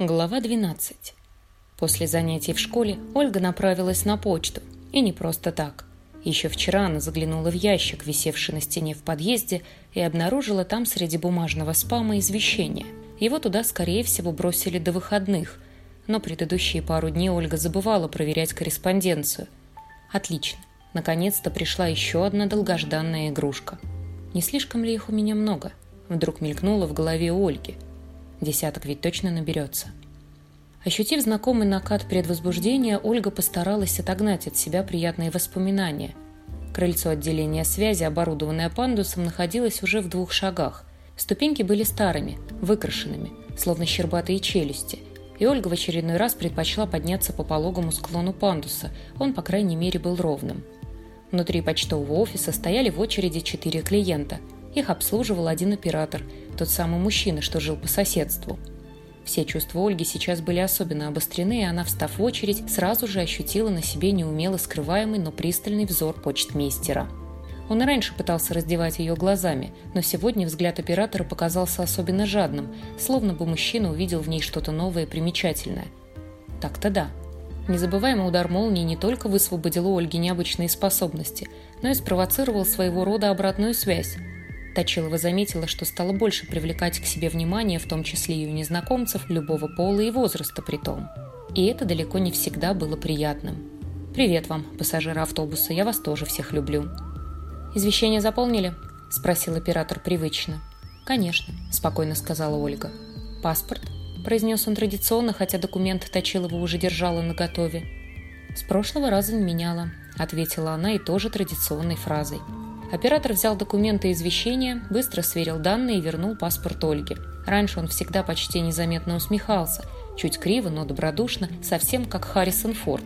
Глава 12. После занятий в школе Ольга направилась на почту. И не просто так. Еще вчера она заглянула в ящик, висевший на стене в подъезде, и обнаружила там среди бумажного спама извещение. Его туда, скорее всего, бросили до выходных, но предыдущие пару дней Ольга забывала проверять корреспонденцию. Отлично. Наконец-то пришла еще одна долгожданная игрушка. Не слишком ли их у меня много? Вдруг мелькнуло в голове Ольги – Десяток ведь точно наберется. Ощутив знакомый накат предвозбуждения, Ольга постаралась отогнать от себя приятные воспоминания. Крыльцо отделения связи, оборудованное пандусом, находилось уже в двух шагах. Ступеньки были старыми, выкрашенными, словно щербатые челюсти, и Ольга в очередной раз предпочла подняться по пологому склону пандуса, он, по крайней мере, был ровным. Внутри почтового офиса стояли в очереди четыре клиента – их обслуживал один оператор, тот самый мужчина, что жил по соседству. Все чувства Ольги сейчас были особенно обострены, и она, встав в очередь, сразу же ощутила на себе неумело скрываемый, но пристальный взор почтмейстера. Он и раньше пытался раздевать ее глазами, но сегодня взгляд оператора показался особенно жадным, словно бы мужчина увидел в ней что-то новое и примечательное. Так-то да. Незабываемый удар молнии не только высвободил у Ольги необычные способности, но и спровоцировал своего рода обратную связь. Точилова заметила, что стала больше привлекать к себе внимание, в том числе и у незнакомцев, любого пола и возраста при том. И это далеко не всегда было приятным. «Привет вам, пассажиры автобуса, я вас тоже всех люблю». «Извещение заполнили?» – спросил оператор привычно. «Конечно», – спокойно сказала Ольга. «Паспорт?» – произнес он традиционно, хотя документ Точилова уже держала наготове. «С прошлого раза не меняла», – ответила она и тоже традиционной фразой – Оператор взял документы извещения, быстро сверил данные и вернул паспорт Ольге. Раньше он всегда почти незаметно усмехался, чуть криво, но добродушно, совсем как Харрисон Форд.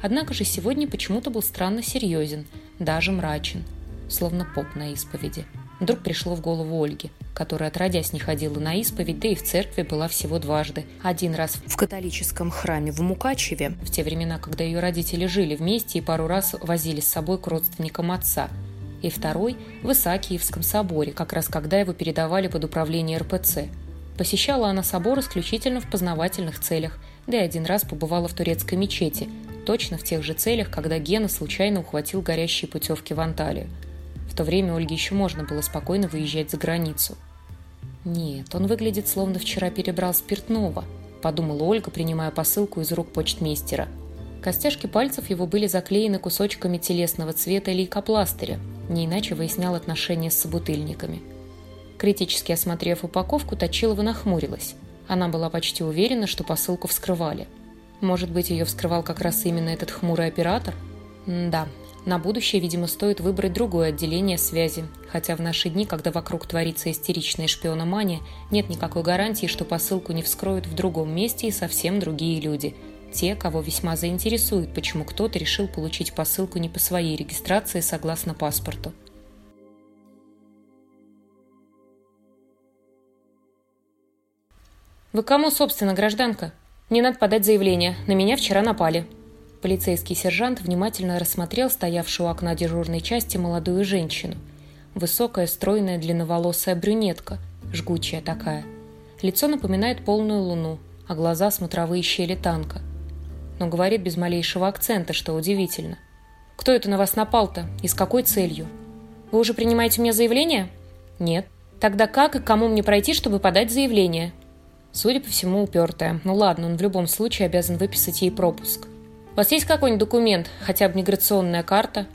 Однако же сегодня почему-то был странно серьезен, даже мрачен, словно поп на исповеди. Вдруг пришло в голову Ольге, которая отродясь не ходила на исповедь, да и в церкви была всего дважды. Один раз в католическом храме в Мукачеве, в те времена, когда ее родители жили вместе и пару раз возили с собой к родственникам отца – и второй в Исаакиевском соборе, как раз когда его передавали под управление РПЦ. Посещала она собор исключительно в познавательных целях, да и один раз побывала в турецкой мечети, точно в тех же целях, когда Гена случайно ухватил горящие путевки в Анталию. В то время Ольге еще можно было спокойно выезжать за границу. «Нет, он выглядит, словно вчера перебрал спиртного», – подумала Ольга, принимая посылку из рук почтмейстера. Костяшки пальцев его были заклеены кусочками телесного цвета лейкопластыря, не иначе выяснял отношения с собутыльниками. Критически осмотрев упаковку, Точилова нахмурилась. Она была почти уверена, что посылку вскрывали. Может быть, ее вскрывал как раз именно этот хмурый оператор? М да, на будущее, видимо, стоит выбрать другое отделение связи, хотя в наши дни, когда вокруг творится истеричная шпиономания, нет никакой гарантии, что посылку не вскроют в другом месте и совсем другие люди – те, кого весьма заинтересует, почему кто-то решил получить посылку не по своей регистрации согласно паспорту. «Вы кому, собственно, гражданка? Не надо подать заявление. На меня вчера напали». Полицейский сержант внимательно рассмотрел стоявшую у окна дежурной части молодую женщину. Высокая, стройная, длинноволосая брюнетка, жгучая такая. Лицо напоминает полную луну, а глаза смотровые щели танка – но говорит без малейшего акцента, что удивительно. «Кто это на вас напал-то? И с какой целью? Вы уже принимаете меня заявление?» «Нет». «Тогда как и кому мне пройти, чтобы подать заявление?» Судя по всему, упертая. Ну ладно, он в любом случае обязан выписать ей пропуск. «У вас есть какой-нибудь документ? Хотя бы миграционная карта?»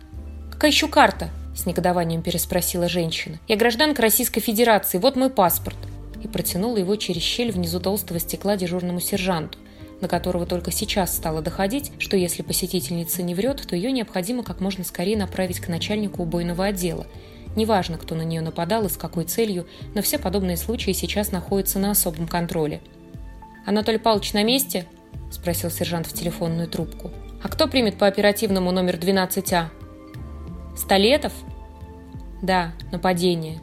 «Какая еще карта?» – с негодованием переспросила женщина. «Я гражданка Российской Федерации, вот мой паспорт». И протянула его через щель внизу толстого стекла дежурному сержанту – на которого только сейчас стало доходить, что если посетительница не врет, то ее необходимо как можно скорее направить к начальнику убойного отдела. Неважно, кто на нее нападал и с какой целью, но все подобные случаи сейчас находятся на особом контроле. «Анатолий Павлович на месте?» – спросил сержант в телефонную трубку. «А кто примет по оперативному номер 12А?» «Столетов?» «Да, нападение»,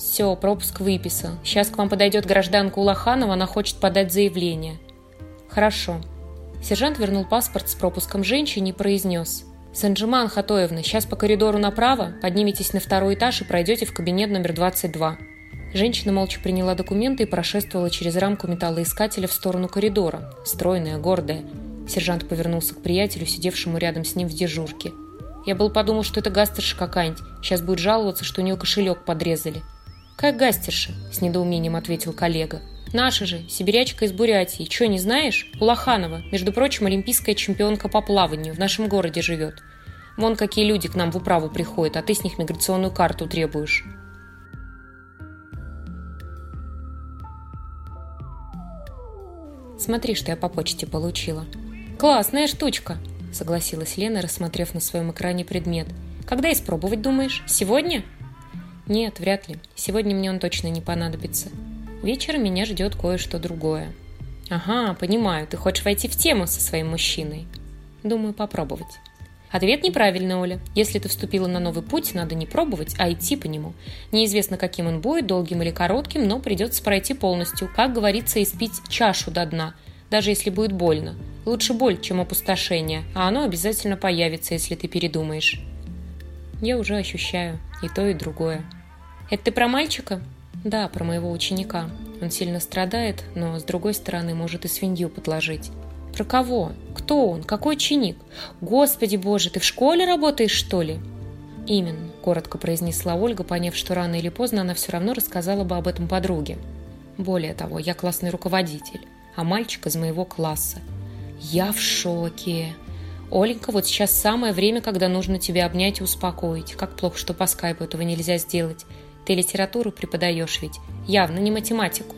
все, пропуск выписан. Сейчас к вам подойдет гражданка Улаханова, она хочет подать заявление. «Хорошо». Сержант вернул паспорт с пропуском женщине и произнес. «Санджиман Хатоевна, сейчас по коридору направо, подниметесь на второй этаж и пройдете в кабинет номер 22». Женщина молча приняла документы и прошествовала через рамку металлоискателя в сторону коридора, стройная, гордая. Сержант повернулся к приятелю, сидевшему рядом с ним в дежурке. «Я был подумал, что это гастерша какая-нибудь. Сейчас будет жаловаться, что у нее кошелек подрезали». «Как гастерша?» – с недоумением ответил коллега. «Наша же, сибирячка из Бурятии. Че, не знаешь? Улаханова. Между прочим, олимпийская чемпионка по плаванию. В нашем городе живет. Вон какие люди к нам в управу приходят, а ты с них миграционную карту требуешь». Смотри, что я по почте получила. Классная штучка, согласилась Лена, рассмотрев на своем экране предмет. Когда испробовать думаешь? Сегодня? Нет, вряд ли. Сегодня мне он точно не понадобится. Вечером меня ждет кое-что другое. Ага, понимаю, ты хочешь войти в тему со своим мужчиной. Думаю, попробовать. Ответ неправильный, Оля. Если ты вступила на новый путь, надо не пробовать, а идти по нему. Неизвестно, каким он будет, долгим или коротким, но придется пройти полностью. Как говорится, испить чашу до дна, даже если будет больно. Лучше боль, чем опустошение, а оно обязательно появится, если ты передумаешь. Я уже ощущаю и то, и другое. Это ты про мальчика? Да, про моего ученика. Он сильно страдает, но, с другой стороны, может и свинью подложить. Про кого? Кто он? Какой ученик? Господи боже, ты в школе работаешь, что ли? Именно, коротко произнесла Ольга, поняв, что рано или поздно она все равно рассказала бы об этом подруге. Более того, я классный руководитель, а мальчик из моего класса. Я в шоке. Оленька, вот сейчас самое время, когда нужно тебя обнять и успокоить. Как плохо, что по скайпу этого нельзя сделать. Ты литературу преподаешь ведь. Явно не математику.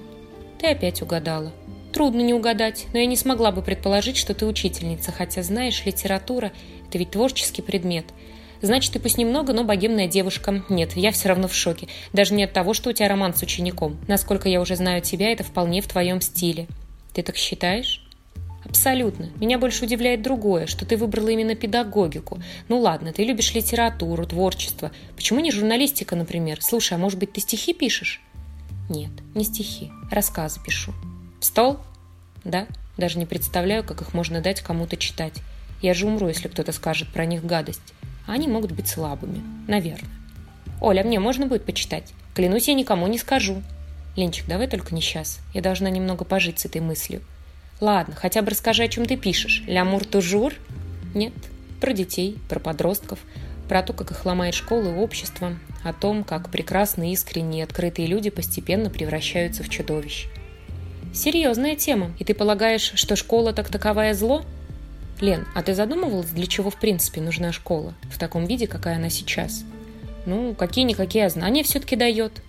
Ты опять угадала. Трудно не угадать, но я не смогла бы предположить, что ты учительница, хотя, знаешь, литература – это ведь творческий предмет. Значит, ты пусть немного, но богемная девушка. Нет, я все равно в шоке. Даже не от того, что у тебя роман с учеником. Насколько я уже знаю тебя, это вполне в твоем стиле. Ты так считаешь? Абсолютно. Меня больше удивляет другое, что ты выбрала именно педагогику. Ну ладно, ты любишь литературу, творчество. Почему не журналистика, например? Слушай, а может быть ты стихи пишешь? Нет, не стихи. Рассказы пишу. В стол? Да. Даже не представляю, как их можно дать кому-то читать. Я же умру, если кто-то скажет про них гадость. А они могут быть слабыми. Наверное. Оля, мне можно будет почитать? Клянусь, я никому не скажу. Ленчик, давай только не сейчас. Я должна немного пожить с этой мыслью. Ладно, хотя бы расскажи, о чем ты пишешь. Лямур тужур? Нет. Про детей, про подростков, про то, как их ломает школа и общество, о том, как прекрасные, искренние открытые люди постепенно превращаются в чудовищ. Серьезная тема. И ты полагаешь, что школа так таковая зло? Лен, а ты задумывалась, для чего в принципе нужна школа? В таком виде, какая она сейчас? Ну, какие-никакие знания все-таки дает.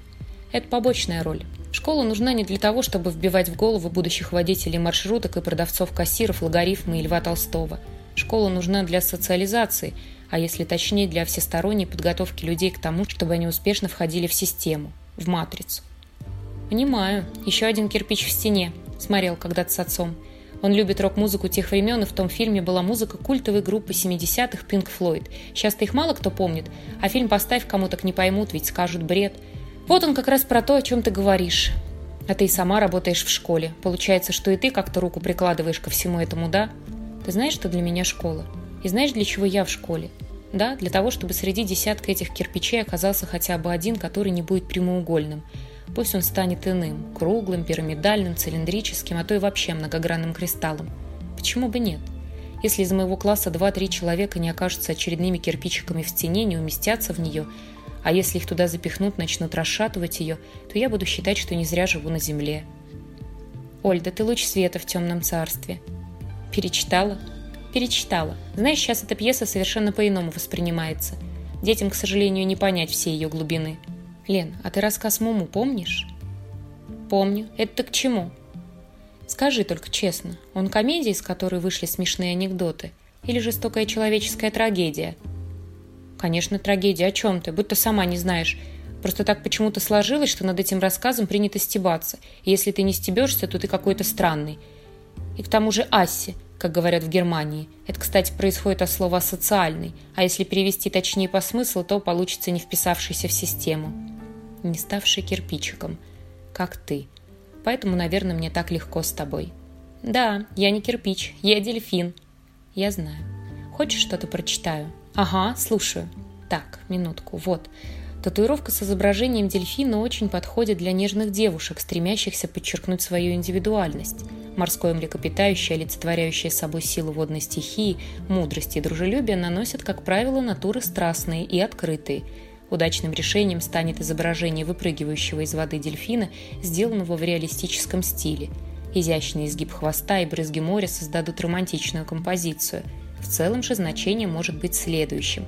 Это побочная роль. Школа нужна не для того, чтобы вбивать в голову будущих водителей маршруток и продавцов-кассиров логарифмы и Льва Толстого. Школа нужна для социализации, а если точнее, для всесторонней подготовки людей к тому, чтобы они успешно входили в систему, в матрицу. «Понимаю. Еще один кирпич в стене», – смотрел когда-то с отцом. Он любит рок-музыку тех времен, и в том фильме была музыка культовой группы 70-х Pink Floyd. Сейчас-то их мало кто помнит, а фильм поставь кому так не поймут, ведь скажут бред. Вот он как раз про то, о чем ты говоришь. А ты и сама работаешь в школе. Получается, что и ты как-то руку прикладываешь ко всему этому, да? Ты знаешь, что для меня школа? И знаешь, для чего я в школе? Да, для того, чтобы среди десятка этих кирпичей оказался хотя бы один, который не будет прямоугольным – Пусть он станет иным, круглым, пирамидальным, цилиндрическим, а то и вообще многогранным кристаллом. Почему бы нет? Если из моего класса 2-3 человека не окажутся очередными кирпичиками в стене, не уместятся в нее, а если их туда запихнут, начнут расшатывать ее, то я буду считать, что не зря живу на земле. Оль, да ты луч света в темном царстве. Перечитала? Перечитала. Знаешь, сейчас эта пьеса совершенно по-иному воспринимается. Детям, к сожалению, не понять всей ее глубины. Лен, а ты рассказ Муму помнишь? Помню. Это к чему? Скажи только честно, он комедия, из которой вышли смешные анекдоты, или жестокая человеческая трагедия? Конечно, трагедия. О чем ты? Будто сама не знаешь. Просто так почему-то сложилось, что над этим рассказом принято стебаться. И если ты не стебешься, то ты какой-то странный. И к тому же Асси, как говорят в Германии. Это, кстати, происходит от слова «социальный», а если перевести точнее по смыслу, то получится не вписавшийся в систему не ставший кирпичиком, как ты. Поэтому, наверное, мне так легко с тобой. Да, я не кирпич, я дельфин. Я знаю. Хочешь что-то прочитаю? Ага, слушаю. Так, минутку, вот. Татуировка с изображением дельфина очень подходит для нежных девушек, стремящихся подчеркнуть свою индивидуальность. Морское млекопитающее, олицетворяющее собой силу водной стихии, мудрость и дружелюбие, наносят, как правило, натуры страстные и открытые. Удачным решением станет изображение выпрыгивающего из воды дельфина, сделанного в реалистическом стиле. Изящный изгиб хвоста и брызги моря создадут романтичную композицию. В целом же значение может быть следующим.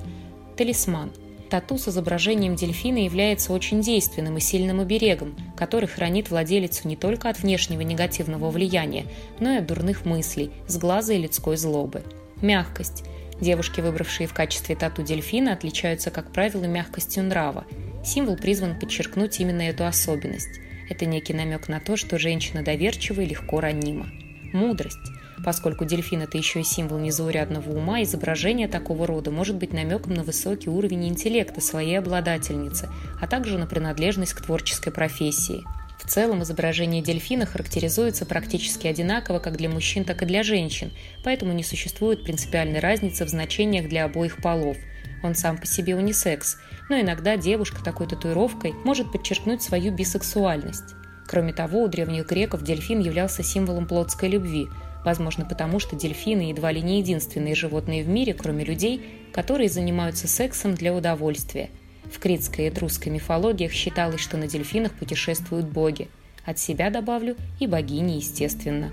Талисман – Тату с изображением дельфина является очень действенным и сильным оберегом, который хранит владелицу не только от внешнего негативного влияния, но и от дурных мыслей, сглаза и людской злобы. Мягкость. Девушки, выбравшие в качестве тату дельфина, отличаются, как правило, мягкостью нрава. Символ призван подчеркнуть именно эту особенность. Это некий намек на то, что женщина доверчива и легко ранима. Мудрость. Поскольку дельфин – это еще и символ незаурядного ума, изображение такого рода может быть намеком на высокий уровень интеллекта своей обладательницы, а также на принадлежность к творческой профессии. В целом изображение дельфина характеризуется практически одинаково как для мужчин, так и для женщин, поэтому не существует принципиальной разницы в значениях для обоих полов. Он сам по себе унисекс, но иногда девушка такой татуировкой может подчеркнуть свою бисексуальность. Кроме того, у древних греков дельфин являлся символом плотской любви – Возможно, потому что дельфины едва ли не единственные животные в мире, кроме людей, которые занимаются сексом для удовольствия. В критской и этрусской мифологиях считалось, что на дельфинах путешествуют боги. От себя добавлю и богини, естественно.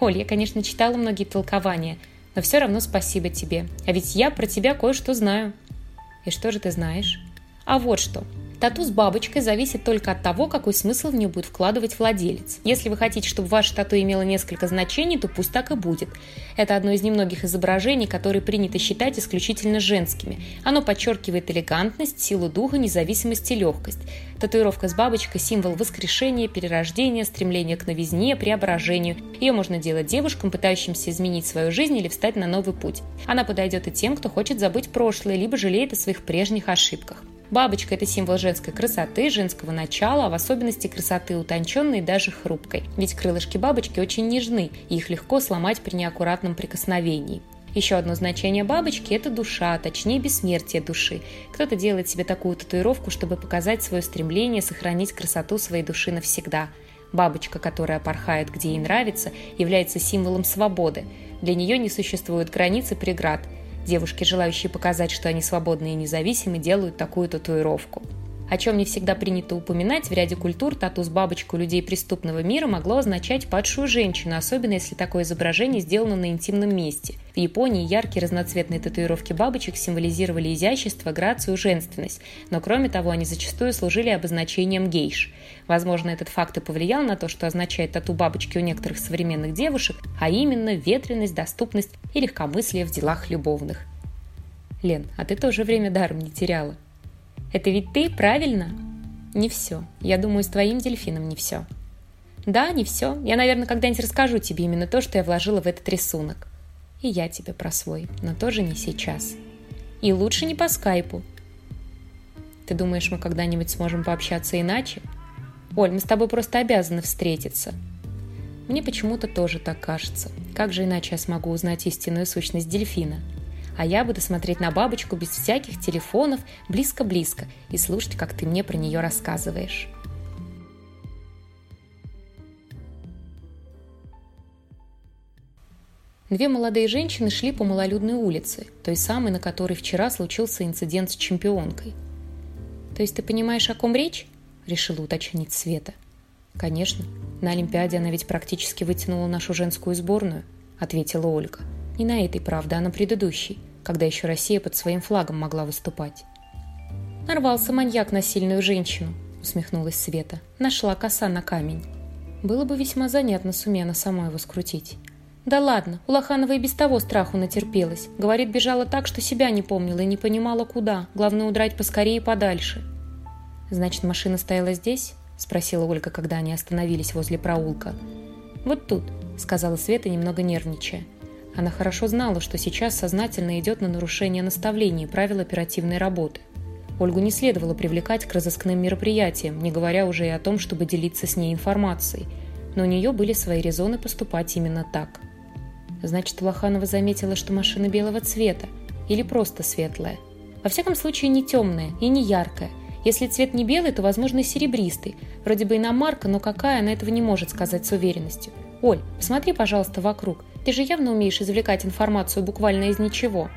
Оль, я, конечно, читала многие толкования, но все равно спасибо тебе. А ведь я про тебя кое-что знаю. И что же ты знаешь? А вот что. Тату с бабочкой зависит только от того, какой смысл в нее будет вкладывать владелец. Если вы хотите, чтобы ваше тату имело несколько значений, то пусть так и будет. Это одно из немногих изображений, которые принято считать исключительно женскими. Оно подчеркивает элегантность, силу духа, независимость и легкость. Татуировка с бабочкой – символ воскрешения, перерождения, стремления к новизне, преображению. Ее можно делать девушкам, пытающимся изменить свою жизнь или встать на новый путь. Она подойдет и тем, кто хочет забыть прошлое, либо жалеет о своих прежних ошибках. Бабочка – это символ женской красоты, женского начала, а в особенности красоты утонченной и даже хрупкой. Ведь крылышки бабочки очень нежны, и их легко сломать при неаккуратном прикосновении. Еще одно значение бабочки – это душа, точнее бессмертие души. Кто-то делает себе такую татуировку, чтобы показать свое стремление сохранить красоту своей души навсегда. Бабочка, которая порхает, где ей нравится, является символом свободы. Для нее не существует границ и преград – Девушки, желающие показать, что они свободны и независимы, делают такую татуировку. О чем не всегда принято упоминать, в ряде культур тату с бабочкой у людей преступного мира могло означать падшую женщину, особенно если такое изображение сделано на интимном месте. В Японии яркие разноцветные татуировки бабочек символизировали изящество, грацию, женственность, но кроме того они зачастую служили обозначением гейш. Возможно, этот факт и повлиял на то, что означает тату бабочки у некоторых современных девушек, а именно ветренность, доступность и легкомыслие в делах любовных. Лен, а ты тоже время даром не теряла. Это ведь ты, правильно? Не все. Я думаю, с твоим дельфином не все. Да, не все. Я, наверное, когда-нибудь расскажу тебе именно то, что я вложила в этот рисунок. И я тебе про свой, но тоже не сейчас. И лучше не по скайпу. Ты думаешь, мы когда-нибудь сможем пообщаться иначе? Оль, мы с тобой просто обязаны встретиться. Мне почему-то тоже так кажется. Как же иначе я смогу узнать истинную сущность дельфина? А я буду смотреть на бабочку без всяких телефонов, близко-близко, и слушать, как ты мне про нее рассказываешь. Две молодые женщины шли по малолюдной улице, той самой, на которой вчера случился инцидент с чемпионкой. «То есть ты понимаешь, о ком речь?» решила уточнить Света. «Конечно. На Олимпиаде она ведь практически вытянула нашу женскую сборную», ответила Ольга. «Не на этой, правда, а на предыдущей, когда еще Россия под своим флагом могла выступать». «Нарвался маньяк на сильную женщину», усмехнулась Света. «Нашла коса на камень». Было бы весьма занятно, сумея она сама его скрутить. Да ладно, у Лоханова и без того страху натерпелась. Говорит, бежала так, что себя не помнила и не понимала, куда. Главное, удрать поскорее и подальше. «Значит, машина стояла здесь?» – спросила Ольга, когда они остановились возле проулка. «Вот тут», – сказала Света, немного нервничая. Она хорошо знала, что сейчас сознательно идет на нарушение наставлений и правил оперативной работы. Ольгу не следовало привлекать к разыскным мероприятиям, не говоря уже и о том, чтобы делиться с ней информацией. Но у нее были свои резоны поступать именно так. Значит, Лоханова заметила, что машина белого цвета или просто светлая. Во всяком случае, не темная и не яркая, Если цвет не белый, то, возможно, серебристый. Вроде бы иномарка, но какая, она этого не может сказать с уверенностью. Оль, посмотри, пожалуйста, вокруг. Ты же явно умеешь извлекать информацию буквально из ничего.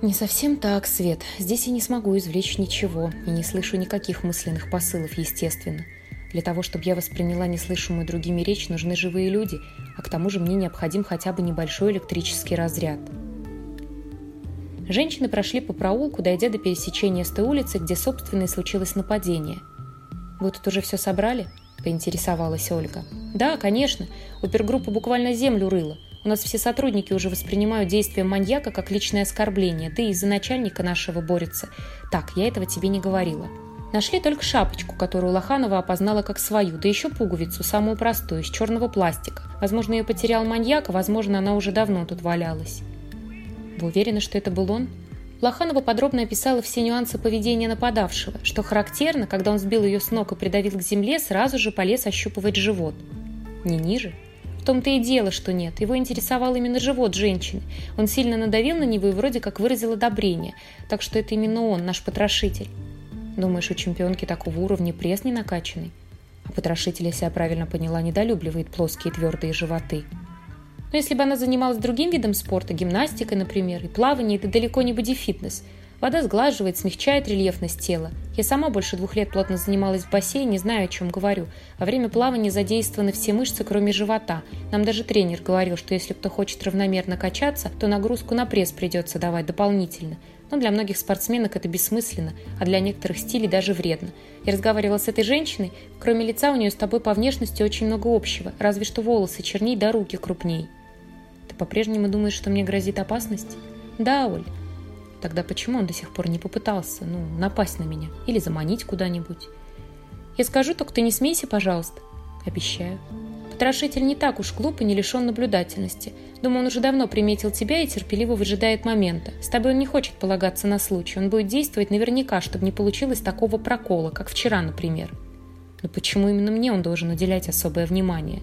Не совсем так, Свет. Здесь я не смогу извлечь ничего и не слышу никаких мысленных посылов, естественно. Для того, чтобы я восприняла неслышимую другими речь, нужны живые люди, а к тому же мне необходим хотя бы небольшой электрический разряд. Женщины прошли по проулку, дойдя до пересечения с той улицы, где, собственно, и случилось нападение. «Вы тут уже все собрали?» – поинтересовалась Ольга. «Да, конечно. Опергруппа буквально землю рыла. У нас все сотрудники уже воспринимают действия маньяка как личное оскорбление, да и из-за начальника нашего борется. Так, я этого тебе не говорила. Нашли только шапочку, которую Лоханова опознала как свою, да еще пуговицу, самую простую, из черного пластика. Возможно, ее потерял маньяк, а возможно, она уже давно тут валялась. Вы уверены, что это был он? Лоханова подробно описала все нюансы поведения нападавшего, что характерно, когда он сбил ее с ног и придавил к земле, сразу же полез ощупывать живот. Не ниже, в том-то и дело, что нет. Его интересовал именно живот женщины. Он сильно надавил на него и вроде как выразил одобрение. Так что это именно он, наш потрошитель. Думаешь, у чемпионки такого уровня пресс не накачанный? А потрошитель, если я правильно поняла, недолюбливает плоские твердые животы. Но если бы она занималась другим видом спорта, гимнастикой, например, и плаванием, это далеко не бодифитнес – Вода сглаживает, смягчает рельефность тела. Я сама больше двух лет плотно занималась в бассейне, знаю, о чем говорю. Во время плавания задействованы все мышцы, кроме живота. Нам даже тренер говорил, что если кто хочет равномерно качаться, то нагрузку на пресс придется давать дополнительно. Но для многих спортсменок это бессмысленно, а для некоторых стилей даже вредно. Я разговаривала с этой женщиной, кроме лица у нее с тобой по внешности очень много общего, разве что волосы черней да руки крупней. Ты по-прежнему думаешь, что мне грозит опасность? Да, Оль. Тогда почему он до сих пор не попытался, ну, напасть на меня или заманить куда-нибудь? Я скажу, только ты не смейся, пожалуйста. Обещаю. Потрошитель не так уж глуп и не лишен наблюдательности. Думаю, он уже давно приметил тебя и терпеливо выжидает момента. С тобой он не хочет полагаться на случай. Он будет действовать наверняка, чтобы не получилось такого прокола, как вчера, например. Но почему именно мне он должен уделять особое внимание?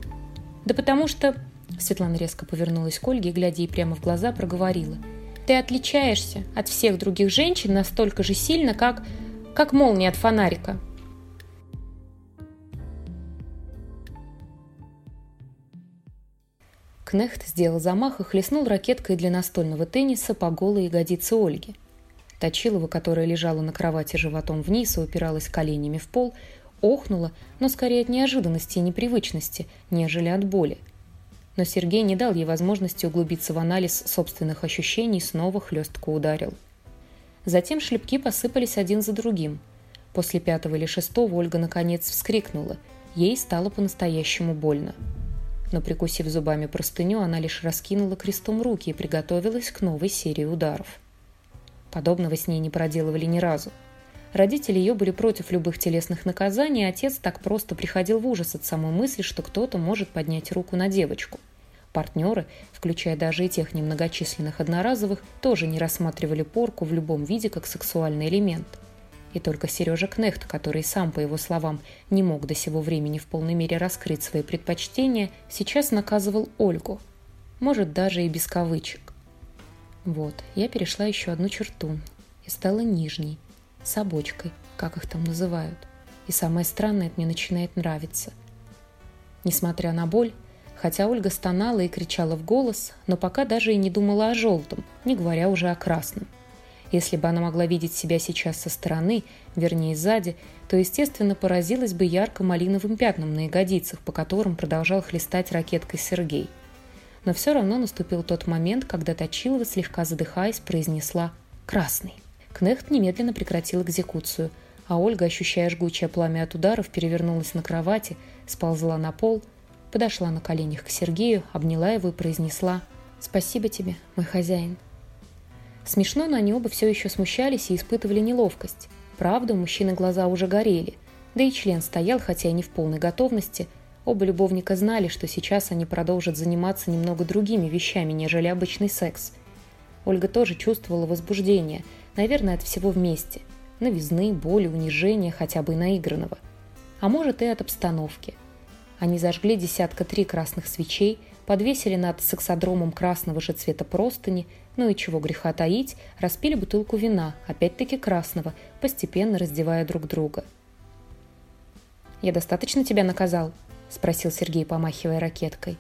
Да потому что... Светлана резко повернулась к Ольге, глядя ей прямо в глаза, проговорила – ты отличаешься от всех других женщин настолько же сильно, как, как молния от фонарика. Кнехт сделал замах и хлестнул ракеткой для настольного тенниса по голой ягодице Ольги. Точилова, которая лежала на кровати животом вниз и упиралась коленями в пол, охнула, но скорее от неожиданности и непривычности, нежели от боли – но Сергей не дал ей возможности углубиться в анализ собственных ощущений и снова хлестко ударил. Затем шлепки посыпались один за другим. После пятого или шестого Ольга наконец вскрикнула. Ей стало по-настоящему больно. Но прикусив зубами простыню, она лишь раскинула крестом руки и приготовилась к новой серии ударов. Подобного с ней не проделывали ни разу. Родители ее были против любых телесных наказаний, а отец так просто приходил в ужас от самой мысли, что кто-то может поднять руку на девочку. Партнеры, включая даже и тех немногочисленных одноразовых, тоже не рассматривали порку в любом виде как сексуальный элемент. И только Сережа Кнехт, который сам, по его словам, не мог до сего времени в полной мере раскрыть свои предпочтения, сейчас наказывал Ольгу. Может, даже и без кавычек. Вот, я перешла еще одну черту и стала нижней – с обочкой, как их там называют. И самое странное, это мне начинает нравиться. Несмотря на боль, хотя Ольга стонала и кричала в голос, но пока даже и не думала о желтом, не говоря уже о красном. Если бы она могла видеть себя сейчас со стороны, вернее сзади, то, естественно, поразилась бы ярко-малиновым пятном на ягодицах, по которым продолжал хлестать ракеткой Сергей. Но все равно наступил тот момент, когда Точилова, слегка задыхаясь, произнесла «красный». Кнехт немедленно прекратил экзекуцию, а Ольга, ощущая жгучее пламя от ударов, перевернулась на кровати, сползла на пол, подошла на коленях к Сергею, обняла его и произнесла «Спасибо тебе, мой хозяин». Смешно, но они оба все еще смущались и испытывали неловкость. Правда, у мужчины глаза уже горели, да и член стоял, хотя и не в полной готовности. Оба любовника знали, что сейчас они продолжат заниматься немного другими вещами, нежели обычный секс. Ольга тоже чувствовала возбуждение – Наверное, от всего вместе. Новизны, боли, унижения, хотя бы наигранного. А может и от обстановки. Они зажгли десятка три красных свечей, подвесили над сексодромом красного же цвета простыни, ну и чего греха таить, распили бутылку вина, опять-таки красного, постепенно раздевая друг друга. «Я достаточно тебя наказал?» – спросил Сергей, помахивая ракеткой.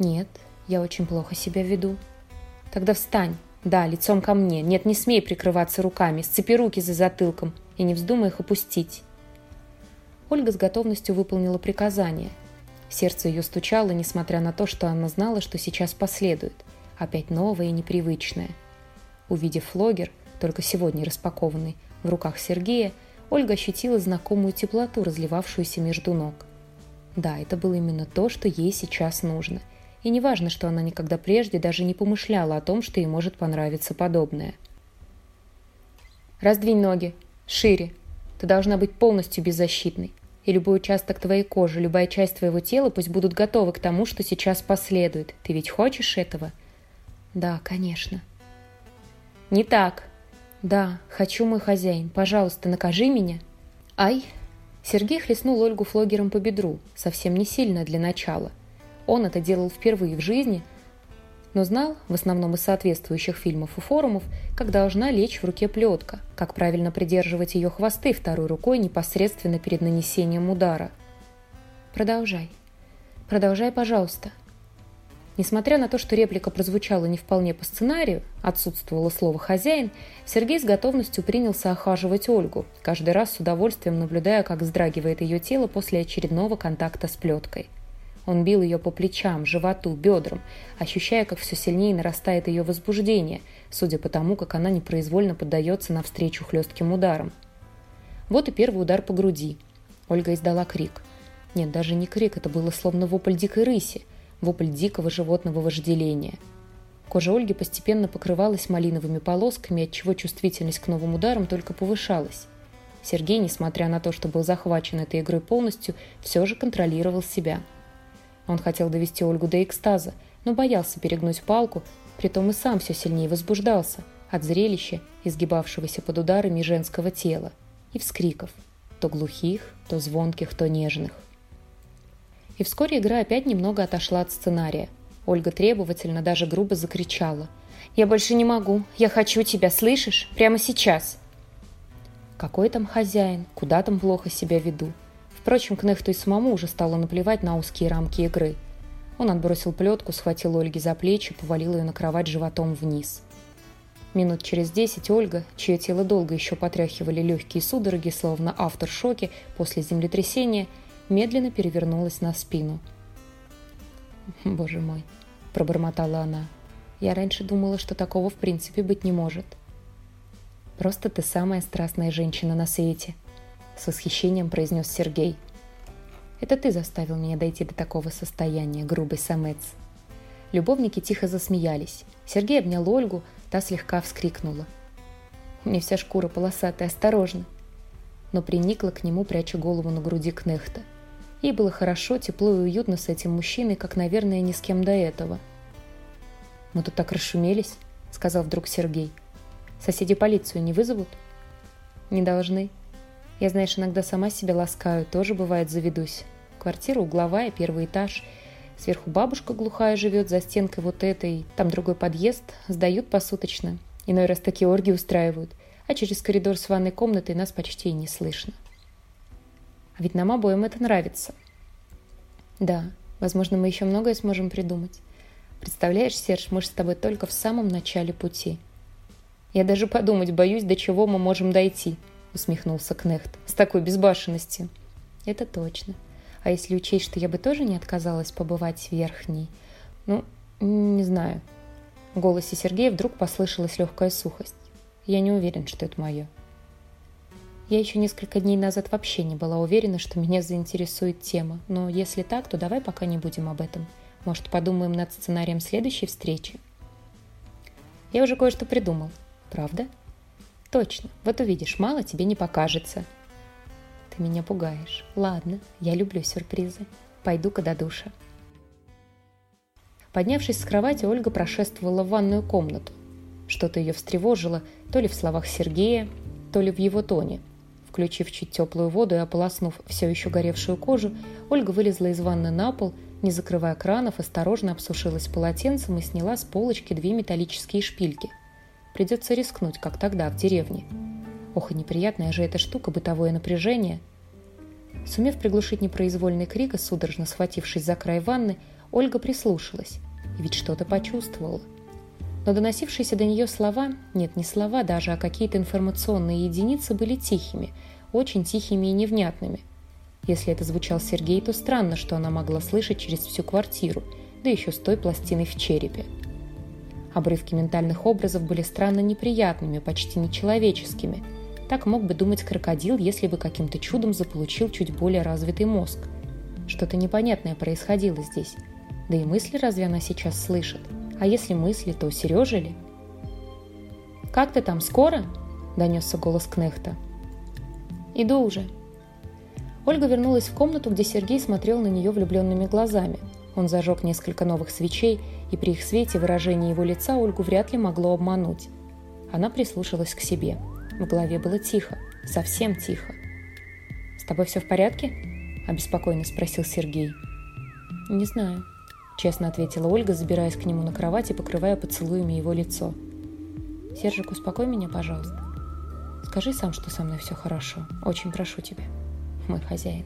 «Нет, я очень плохо себя веду». «Тогда встань. Да, лицом ко мне. Нет, не смей прикрываться руками. Сцепи руки за затылком и не вздумай их опустить». Ольга с готовностью выполнила приказание – Сердце ее стучало, несмотря на то, что она знала, что сейчас последует. Опять новое и непривычное. Увидев флогер, только сегодня распакованный, в руках Сергея, Ольга ощутила знакомую теплоту, разливавшуюся между ног. Да, это было именно то, что ей сейчас нужно. И не важно, что она никогда прежде даже не помышляла о том, что ей может понравиться подобное. «Раздвинь ноги. Шире. Ты должна быть полностью беззащитной и любой участок твоей кожи, любая часть твоего тела пусть будут готовы к тому, что сейчас последует. Ты ведь хочешь этого? Да, конечно. Не так. Да, хочу, мой хозяин. Пожалуйста, накажи меня. Ай! Сергей хлестнул Ольгу флогером по бедру, совсем не сильно для начала. Он это делал впервые в жизни – но знал, в основном из соответствующих фильмов и форумов, как должна лечь в руке плетка, как правильно придерживать ее хвосты второй рукой непосредственно перед нанесением удара. «Продолжай. Продолжай, пожалуйста». Несмотря на то, что реплика прозвучала не вполне по сценарию, отсутствовало слово «хозяин», Сергей с готовностью принялся охаживать Ольгу, каждый раз с удовольствием наблюдая, как вздрагивает ее тело после очередного контакта с плеткой – он бил ее по плечам, животу, бедрам, ощущая, как все сильнее нарастает ее возбуждение, судя по тому, как она непроизвольно поддается навстречу хлестким ударам. Вот и первый удар по груди. Ольга издала крик. Нет, даже не крик, это было словно вопль дикой рыси, вопль дикого животного вожделения. Кожа Ольги постепенно покрывалась малиновыми полосками, отчего чувствительность к новым ударам только повышалась. Сергей, несмотря на то, что был захвачен этой игрой полностью, все же контролировал себя – он хотел довести Ольгу до экстаза, но боялся перегнуть палку, притом и сам все сильнее возбуждался от зрелища, изгибавшегося под ударами женского тела, и вскриков, то глухих, то звонких, то нежных. И вскоре игра опять немного отошла от сценария. Ольга требовательно, даже грубо закричала. «Я больше не могу. Я хочу тебя, слышишь? Прямо сейчас!» Какой там хозяин? Куда там плохо себя веду? Впрочем, Кнехту и самому уже стало наплевать на узкие рамки игры. Он отбросил плетку, схватил Ольги за плечи, повалил ее на кровать животом вниз. Минут через десять Ольга, чье тело долго еще потряхивали легкие судороги, словно автор шоки после землетрясения, медленно перевернулась на спину. «Боже мой!» – пробормотала она. «Я раньше думала, что такого в принципе быть не может. Просто ты самая страстная женщина на свете», — с восхищением произнес Сергей. «Это ты заставил меня дойти до такого состояния, грубый самец». Любовники тихо засмеялись. Сергей обнял Ольгу, та слегка вскрикнула. «Мне вся шкура полосатая, осторожно!» Но приникла к нему, пряча голову на груди Кнехта. Ей было хорошо, тепло и уютно с этим мужчиной, как, наверное, ни с кем до этого. «Мы тут так расшумелись», — сказал вдруг Сергей. «Соседи полицию не вызовут?» «Не должны», я, знаешь, иногда сама себя ласкаю, тоже бывает заведусь. Квартира угловая, первый этаж. Сверху бабушка глухая живет за стенкой вот этой, там другой подъезд, сдают посуточно. Иной раз такие оргии устраивают, а через коридор с ванной комнатой нас почти и не слышно. А ведь нам обоим это нравится. Да, возможно, мы еще многое сможем придумать. Представляешь, Серж, мы же с тобой только в самом начале пути. Я даже подумать боюсь, до чего мы можем дойти – усмехнулся Кнехт, с такой безбашенностью. Это точно. А если учесть, что я бы тоже не отказалась побывать в верхней? Ну, не знаю. В голосе Сергея вдруг послышалась легкая сухость. Я не уверен, что это мое. Я еще несколько дней назад вообще не была уверена, что меня заинтересует тема. Но если так, то давай пока не будем об этом. Может, подумаем над сценарием следующей встречи? Я уже кое-что придумал. Правда? Точно, вот увидишь, мало тебе не покажется. Ты меня пугаешь. Ладно, я люблю сюрпризы. Пойду-ка до душа. Поднявшись с кровати, Ольга прошествовала в ванную комнату. Что-то ее встревожило то ли в словах Сергея, то ли в его тоне. Включив чуть теплую воду и ополоснув все еще горевшую кожу, Ольга вылезла из ванны на пол, не закрывая кранов, осторожно обсушилась полотенцем и сняла с полочки две металлические шпильки. Придется рискнуть, как тогда, в деревне. Ох, и неприятная же эта штука, бытовое напряжение. Сумев приглушить непроизвольный крик и судорожно схватившись за край ванны, Ольга прислушалась. И ведь что-то почувствовала. Но доносившиеся до нее слова, нет, не слова даже, а какие-то информационные единицы были тихими, очень тихими и невнятными. Если это звучал Сергей, то странно, что она могла слышать через всю квартиру, да еще с той пластиной в черепе. Обрывки ментальных образов были странно неприятными, почти нечеловеческими. Так мог бы думать крокодил, если бы каким-то чудом заполучил чуть более развитый мозг. Что-то непонятное происходило здесь. Да и мысли разве она сейчас слышит? А если мысли, то Сережа ли? «Как ты там, скоро?» – донесся голос Кнехта. «Иду уже». Ольга вернулась в комнату, где Сергей смотрел на нее влюбленными глазами. Он зажег несколько новых свечей, и при их свете выражение его лица Ольгу вряд ли могло обмануть. Она прислушалась к себе. В голове было тихо, совсем тихо. «С тобой все в порядке?» – обеспокоенно спросил Сергей. «Не знаю», – честно ответила Ольга, забираясь к нему на кровать и покрывая поцелуями его лицо. «Сержик, успокой меня, пожалуйста. Скажи сам, что со мной все хорошо. Очень прошу тебя, мой хозяин».